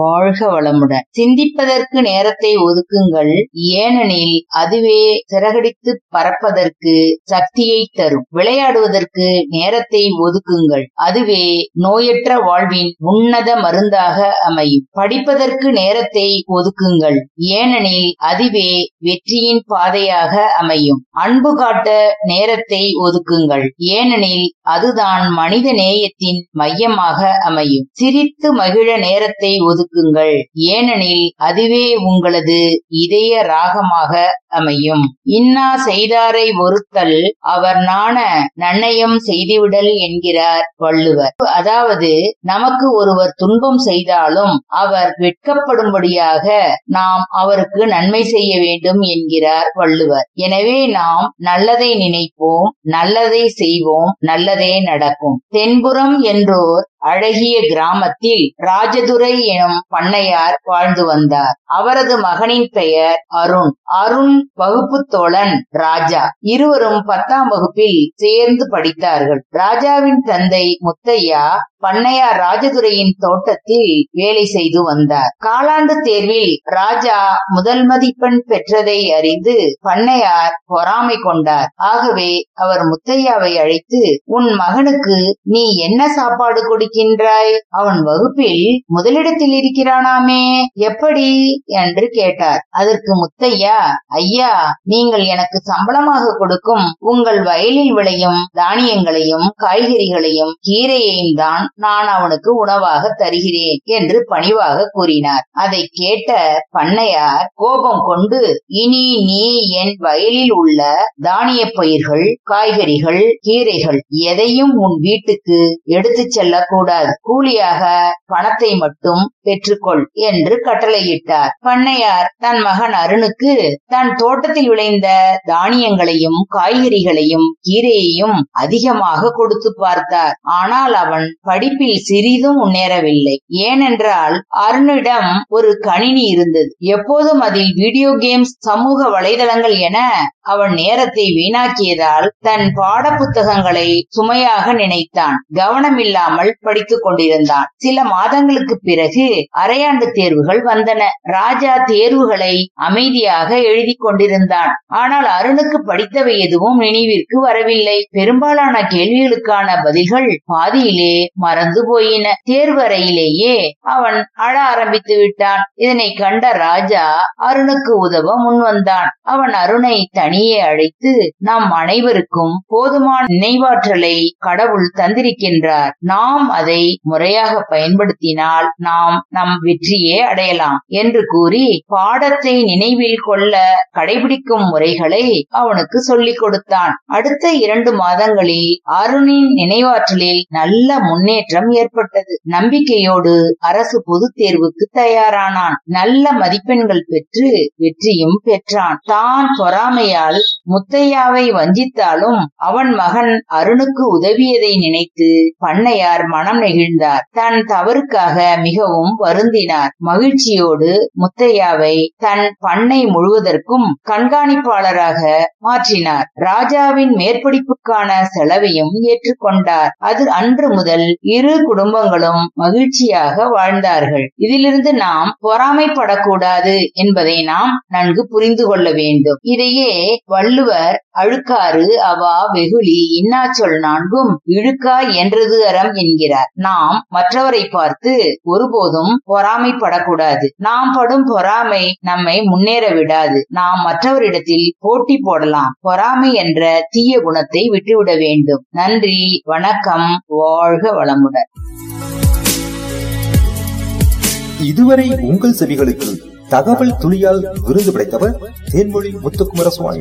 வாழ்க வளமுடன். சிந்திப்பதற்கு நேரத்தை ஒதுக்குங்கள். ஏனெனில் அதுவே சிறகடித்து பறப்பதற்கு சக்தியை தரும். விளையாடுவதற்கு நேரத்தை ஒதுக்குங்கள். அதுவே நோயற்ற வாழ்வின் உன்னத மருந்தாக அமையும். படிப்பதற்கு நேரத்தை ஒதுக்குங்கள். ஏனெனில் அதுவே வெற்றியின் பாதையாக அமையும். அன்பு காட்ட நேரத்தை ஒதுக்குங்கள். ஏனெனில் அதுதான் மனித நேயத்தின் மையமாக அமையும். சிரித்து மகிழ நேரத்தை கொடுக்குங்கள். ஏனெனில் அதுவே உங்களது இதய ராகமாக அமையும். இன்னா செய்தாரை ஒருத்தல் அவர் நாண நன்னயம் செய்துவிடல் என்கிறார் வள்ளுவர். அதாவது நமக்கு ஒருவர் துன்பம் செய்தாலும் அவர் வெட்கப்படும்படியாக நாம் அவருக்கு நன்மை செய்ய வேண்டும் என்கிறார் வள்ளுவர். எனவே நாம் நல்லதை நினைப்போம் நல்லதை செய்வோம் நல்லதே நடக்கும். தென்புறம் என்றோர் அழகிய கிராமத்தில் ராஜதுரை எனும் பண்ணையார் வாழ்ந்து வந்தார். அவரது மகனின் பெயர் அருண். அருண் வகுப்பு தோழன் ராஜா. இருவரும் பத்தாம் வகுப்பில் சேர்ந்து படித்தார்கள். ராஜாவின் தந்தை முத்தையா பண்ணையார் ராஜதுரையின் தோட்டத்தில் வேலை செய்து வந்தார். காலாண்டு தேர்வில் ராஜா முதல் மதிப்பெண் பெற்றதை அறிந்து பண்ணையார் பொறாமை கொண்டார். ஆகவே அவர் முத்தையாவை அழைத்து உன் மகனுக்கு நீ என்ன சாப்பாடு இருக்கின்றாய் அவன் வகுப்பில் முதலிடத்தில் இருக்கிறானாமே. எப்படி? என்று கேட்டார். அதற்கு முத்தையா ஐயா நீங்கள் எனக்கு சம்பளமாக கொடுக்கும் உங்கள் வயலில் விளையும் தானியங்களையும் காய்கறிகளையும் கீரையையும் தான் நான் அவனுக்கு உணவாக தருகிறேன் என்று பணிவாக கூறினார். அதை கேட்ட பண்ணையார் கோபம் கொண்டு இனி நீ என் வயலில் உள்ள தானிய பயிர்கள் காய்கறிகள் கீரைகள் எதையும் உன் வீட்டுக்கு எடுத்து செல்லக்கூடாது. கூடாது. கூலியாக பணத்தை மட்டும் பெற்றுக்கொள் என்று கட்டளையிட்டார். பண்ணையார் தன் மகன் அருணுக்கு தன் தோட்டத்தில் விளைந்த தானியங்களையும் காய்கறிகளையும் கீரையையும் அதிகமாக கொடுத்து பார்த்தார். ஆனால் அவன் படிப்பில் சிறிதும் முன்னேறவில்லை. ஏனென்றால் அருணிடம் ஒரு கணினி இருந்தது. எப்போதும் அதில் வீடியோ கேம்ஸ் சமூக வலைதளங்கள் என அவன் நேரத்தை வீணாக்கியதால் தன் பாட புத்தகங்களை சுமையாக நினைத்தான். கவனமில்லாமல் படித்துக் கொண்டிருந்தான். சில மாதங்களுக்கு பிறகு அரையாண்டு தேர்வுகள் வந்தன. ராஜா தேர்வுகளை அமைதியாக எழுதி கொண்டிருந்தான். ஆனால் அருணுக்கு படித்தவை எதுவும் நினைவிற்கு வரவில்லை. பெரும்பாலான கேள்விகளுக்கான பதில்கள் பாதியிலே மறந்து போயின. தேர்வறையிலேயே அவன் அழ ஆரம்பித்து விட்டான். இதனை கண்ட ராஜா அருணுக்கு உதவ முன் வந்தான். அவன் அருணை தனியே அழைத்து நம் அனைவருக்கும் போதுமான நினைவாற்றலை கடவுள் தந்திருக்கின்றார். நாம் அதை முறையாக பயன்படுத்தினால் நாம் நம் வெற்றியே அடையலாம் என்று கூறி பாடத்தை நினைவில் கொள்ள கடைபிடிக்கும் முறைகளை அவனுக்கு சொல்லிக் கொடுத்தான். அடுத்த இரண்டு மாதங்களில் அருணின் நினைவாற்றலில் நல்ல முன்னேற்றம் ஏற்பட்டது. நம்பிக்கையோடு அரசு பொதுத் தேர்வுக்கு தயாரானான். நல்ல மதிப்பெண்கள் பெற்று வெற்றியும் பெற்றான். தான் பொறாமையால் முத்தையாவை வஞ்சித்தாலும் அவன் மகன் அருணுக்கு உதவியதை நினைத்து பண்ணையார் மனம் நெகிழ்ந்தார். தன் தவறுக்காக மிகவும் வருந்தினார். மகிழ்ச்சியோடு முத்தையாவை தன் பண்ணை முழுவதற்கும் கண்காணிப்பாளராக மாற்றினார். ராஜாவின் மேற்படிப்புக்கான செலவையும் ஏற்றுக்கொண்டார். அது அன்று முதல் இரு குடும்பங்களும் மகிழ்ச்சியாக வாழ்ந்தார்கள். இதிலிருந்து நாம் பொறாமைப்படக்கூடாது என்பதை நாம் நன்கு புரிந்து கொள்ள வேண்டும். இதையே வள்ளுவர் அழுக்காறு அவா வெகுளி இன்னாச்சொல் நான்கும் இழுக்கா என்றது அறம் என்கிறார். நாம் மற்றவரை பார்த்து ஒருபோதும் பொறாமைப்படக்கூடாது. நாம் படும் பொறாமை நம்மை முன்னேற விடாது. நாம் மற்றவரிடத்தில் போட்டி போடலாம். பொறாமை என்ற தீய குணத்தை விட்டுவிட வேண்டும். நன்றி வணக்கம் வாழ்க வளமுடன். இதுவரை உங்கள் செவிகளுக்கு தகவல் துளியால் விருது படைத்தவர் தேன்மொழி முத்துக்குமர சுவாமி